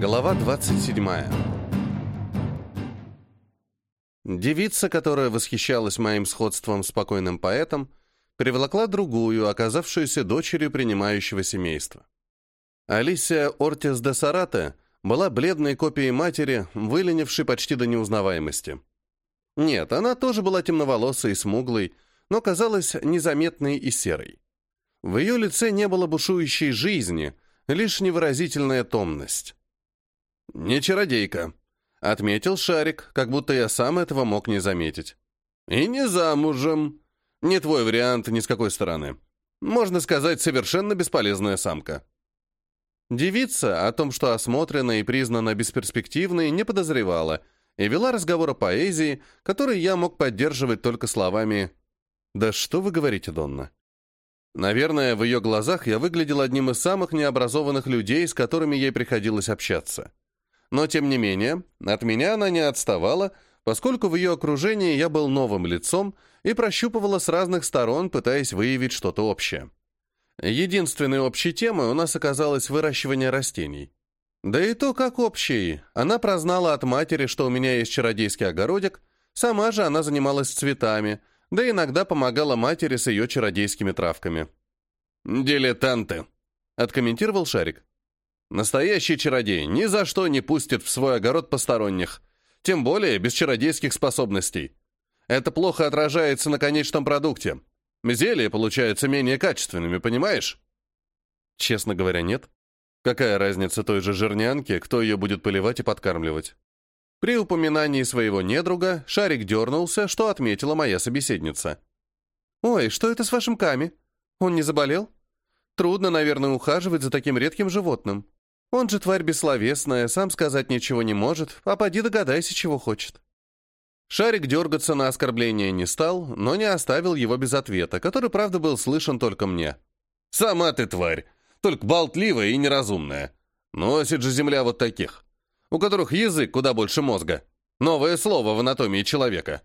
Глава 27. Девица, которая восхищалась моим сходством с покойным поэтом, привлекла другую, оказавшуюся дочерью принимающего семейства. Алисия Ортис де Сарате была бледной копией матери, выленившей почти до неузнаваемости. Нет, она тоже была темноволосой и смуглой, но казалась незаметной и серой. В ее лице не было бушующей жизни, лишь невыразительная томность. «Не чародейка», — отметил Шарик, как будто я сам этого мог не заметить. «И не замужем. Не твой вариант ни с какой стороны. Можно сказать, совершенно бесполезная самка». Девица о том, что осмотрена и признана бесперспективной, не подозревала и вела разговор о поэзии, который я мог поддерживать только словами «Да что вы говорите, Донна?» Наверное, в ее глазах я выглядел одним из самых необразованных людей, с которыми ей приходилось общаться. Но, тем не менее, от меня она не отставала, поскольку в ее окружении я был новым лицом и прощупывала с разных сторон, пытаясь выявить что-то общее. Единственной общей темой у нас оказалось выращивание растений. Да и то, как общей. Она прознала от матери, что у меня есть чародейский огородик, сама же она занималась цветами, да иногда помогала матери с ее чародейскими травками. «Дилетанты», — откомментировал Шарик. Настоящий чародей ни за что не пустит в свой огород посторонних, тем более без чародейских способностей. Это плохо отражается на конечном продукте. Зелья получаются менее качественными, понимаешь? Честно говоря, нет. Какая разница той же жирнянке, кто ее будет поливать и подкармливать? При упоминании своего недруга шарик дернулся, что отметила моя собеседница. «Ой, что это с вашим Ками? Он не заболел? Трудно, наверное, ухаживать за таким редким животным». Он же тварь бессловесная, сам сказать ничего не может, а поди догадайся, чего хочет. Шарик дергаться на оскорбление не стал, но не оставил его без ответа, который, правда, был слышен только мне. «Сама ты тварь, только болтливая и неразумная. Носит же земля вот таких, у которых язык куда больше мозга. Новое слово в анатомии человека».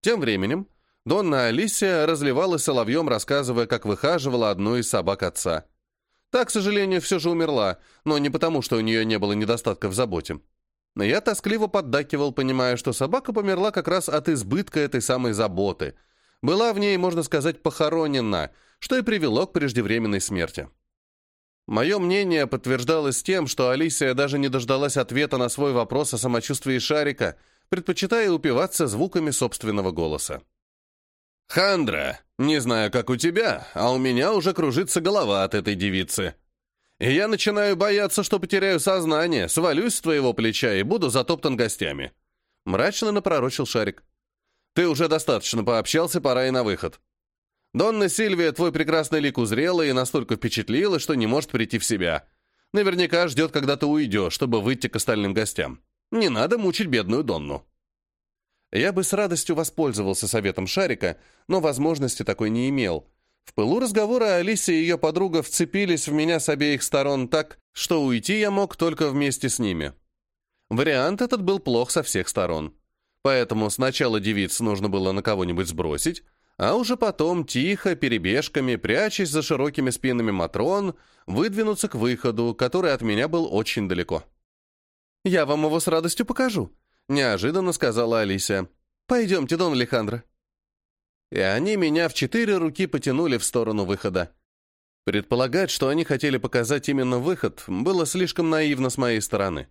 Тем временем Донна Алисия разливалась соловьем, рассказывая, как выхаживала одну из собак отца. Та, к сожалению, все же умерла, но не потому, что у нее не было недостатка в заботе. Но я тоскливо поддакивал, понимая, что собака померла как раз от избытка этой самой заботы. Была в ней, можно сказать, похоронена, что и привело к преждевременной смерти. Мое мнение подтверждалось тем, что Алисия даже не дождалась ответа на свой вопрос о самочувствии Шарика, предпочитая упиваться звуками собственного голоса. «Хандра, не знаю, как у тебя, а у меня уже кружится голова от этой девицы. И я начинаю бояться, что потеряю сознание, свалюсь с твоего плеча и буду затоптан гостями». Мрачно напророчил Шарик. «Ты уже достаточно пообщался, пора и на выход. Донна Сильвия твой прекрасный лик узрела и настолько впечатлила, что не может прийти в себя. Наверняка ждет, когда ты уйдешь, чтобы выйти к остальным гостям. Не надо мучить бедную Донну». Я бы с радостью воспользовался советом Шарика, но возможности такой не имел. В пылу разговора Алисия и ее подруга вцепились в меня с обеих сторон так, что уйти я мог только вместе с ними. Вариант этот был плох со всех сторон. Поэтому сначала девиц нужно было на кого-нибудь сбросить, а уже потом тихо, перебежками, прячась за широкими спинами Матрон, выдвинуться к выходу, который от меня был очень далеко. «Я вам его с радостью покажу», Неожиданно сказала Алисия. «Пойдемте, Дон Алехандро». И они меня в четыре руки потянули в сторону выхода. Предполагать, что они хотели показать именно выход, было слишком наивно с моей стороны.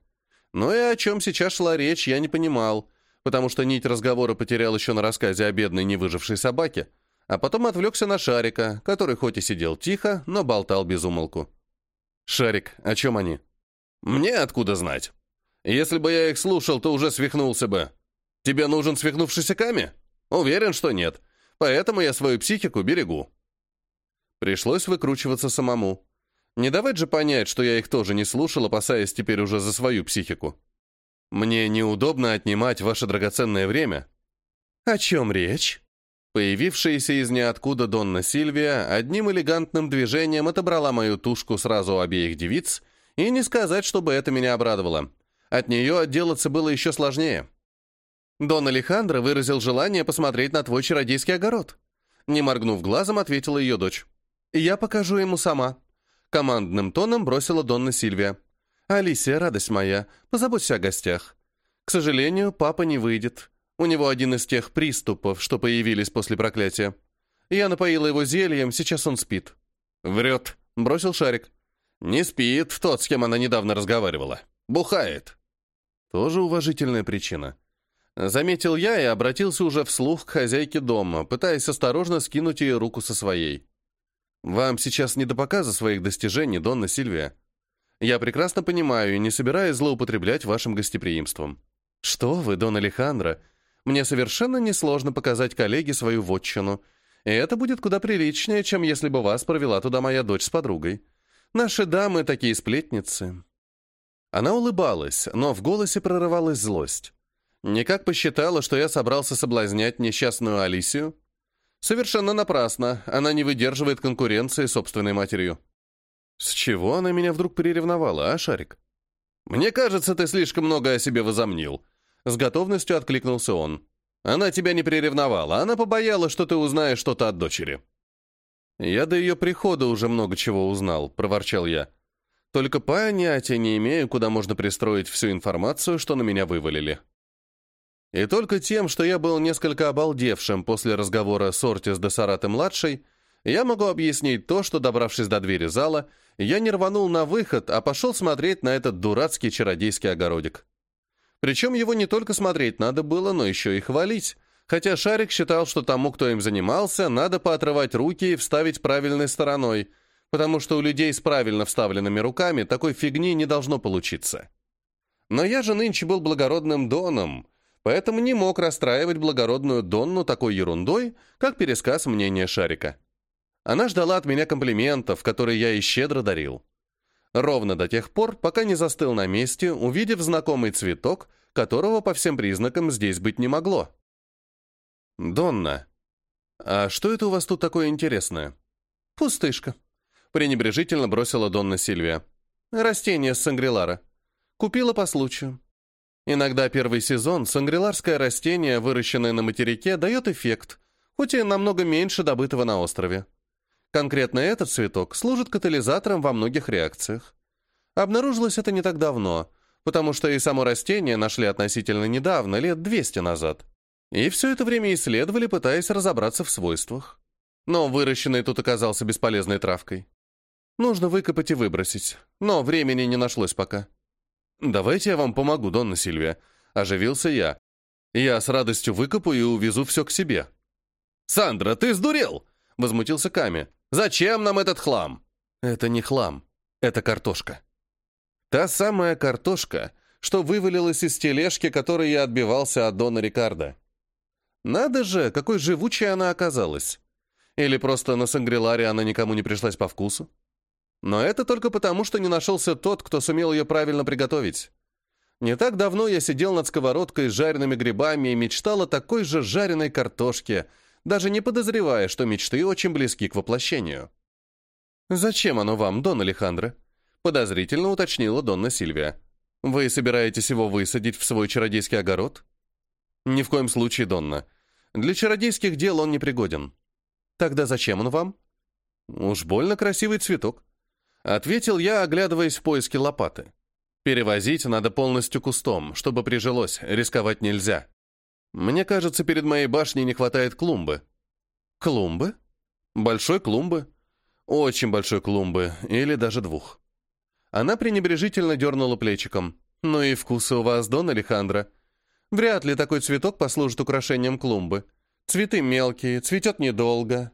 Но и о чем сейчас шла речь, я не понимал, потому что нить разговора потерял еще на рассказе о бедной невыжившей собаке, а потом отвлекся на Шарика, который хоть и сидел тихо, но болтал без умолку. «Шарик, о чем они?» «Мне откуда знать?» Если бы я их слушал, то уже свихнулся бы. Тебе нужен свихнувшийся Ками? Уверен, что нет. Поэтому я свою психику берегу. Пришлось выкручиваться самому. Не давать же понять, что я их тоже не слушал, опасаясь теперь уже за свою психику. Мне неудобно отнимать ваше драгоценное время. О чем речь? Появившаяся из ниоткуда Донна Сильвия одним элегантным движением отобрала мою тушку сразу у обеих девиц, и не сказать, чтобы это меня обрадовало. От нее отделаться было еще сложнее. Дон Алехандро выразил желание посмотреть на твой чародейский огород. Не моргнув глазом, ответила ее дочь. «Я покажу ему сама». Командным тоном бросила Донна Сильвия. «Алисия, радость моя, позаботься о гостях. К сожалению, папа не выйдет. У него один из тех приступов, что появились после проклятия. Я напоила его зельем, сейчас он спит». «Врет», — бросил шарик. «Не спит тот, с кем она недавно разговаривала. Бухает». Тоже уважительная причина. Заметил я и обратился уже вслух к хозяйке дома, пытаясь осторожно скинуть ее руку со своей. «Вам сейчас не до показа своих достижений, Донна Сильвия. Я прекрасно понимаю и не собираюсь злоупотреблять вашим гостеприимством. Что вы, Дон Алехандро, мне совершенно несложно показать коллеге свою вотчину, и это будет куда приличнее, чем если бы вас провела туда моя дочь с подругой. Наши дамы такие сплетницы». Она улыбалась, но в голосе прорывалась злость. Никак посчитала, что я собрался соблазнять несчастную Алисию? Совершенно напрасно, она не выдерживает конкуренции собственной матерью. С чего она меня вдруг переревновала, а, Шарик? Мне кажется, ты слишком много о себе возомнил. С готовностью откликнулся он. Она тебя не приревновала, она побоялась, что ты узнаешь что-то от дочери. Я до ее прихода уже много чего узнал, проворчал я. Только понятия не имею, куда можно пристроить всю информацию, что на меня вывалили. И только тем, что я был несколько обалдевшим после разговора с Ортис де Сараты-младшей, я могу объяснить то, что, добравшись до двери зала, я не рванул на выход, а пошел смотреть на этот дурацкий чародейский огородик. Причем его не только смотреть надо было, но еще и хвалить, хотя Шарик считал, что тому, кто им занимался, надо поотрывать руки и вставить правильной стороной, потому что у людей с правильно вставленными руками такой фигни не должно получиться. Но я же нынче был благородным доном, поэтому не мог расстраивать благородную Донну такой ерундой, как пересказ мнения Шарика. Она ждала от меня комплиментов, которые я и щедро дарил. Ровно до тех пор, пока не застыл на месте, увидев знакомый цветок, которого по всем признакам здесь быть не могло. «Донна, а что это у вас тут такое интересное?» «Пустышка», — пренебрежительно бросила Донна Сильвия. «Растение с Сангрилара. Купила по случаю. Иногда первый сезон сангриларское растение, выращенное на материке, дает эффект, хоть и намного меньше добытого на острове. Конкретно этот цветок служит катализатором во многих реакциях. Обнаружилось это не так давно, потому что и само растение нашли относительно недавно, лет 200 назад. И все это время исследовали, пытаясь разобраться в свойствах. Но выращенный тут оказался бесполезной травкой. Нужно выкопать и выбросить, но времени не нашлось пока. «Давайте я вам помогу, Донна Сильвия», — оживился я. «Я с радостью выкопаю и увезу все к себе». «Сандра, ты сдурел?» — возмутился Ками. «Зачем нам этот хлам?» «Это не хлам, это картошка». Та самая картошка, что вывалилась из тележки, которой я отбивался от Дона Рикардо. Надо же, какой живучей она оказалась. Или просто на Сангриларе она никому не пришлась по вкусу. Но это только потому, что не нашелся тот, кто сумел ее правильно приготовить. Не так давно я сидел над сковородкой с жареными грибами и мечтал о такой же жареной картошке, даже не подозревая, что мечты очень близки к воплощению. «Зачем оно вам, Дон Алехандро?» — подозрительно уточнила Донна Сильвия. «Вы собираетесь его высадить в свой чародейский огород?» «Ни в коем случае, Донна. Для чародейских дел он не пригоден». «Тогда зачем он вам?» «Уж больно красивый цветок. Ответил я, оглядываясь в поиске лопаты. Перевозить надо полностью кустом, чтобы прижилось, рисковать нельзя. Мне кажется, перед моей башней не хватает клумбы. Клумбы? Большой клумбы? Очень большой клумбы, или даже двух. Она пренебрежительно дернула плечиком. «Ну и вкусы у вас, Дон Алехандро. Вряд ли такой цветок послужит украшением клумбы. Цветы мелкие, цветет недолго.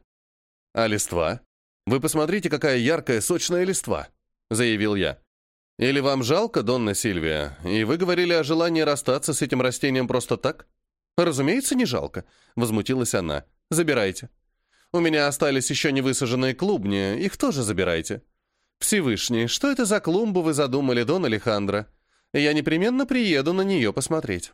А листва? «Вы посмотрите, какая яркая, сочная листва», — заявил я. «Или вам жалко, Донна Сильвия, и вы говорили о желании расстаться с этим растением просто так?» «Разумеется, не жалко», — возмутилась она. «Забирайте. У меня остались еще не высаженные клубни, их тоже забирайте. Всевышний, что это за клумбу вы задумали, Дон Алехандро? Я непременно приеду на нее посмотреть».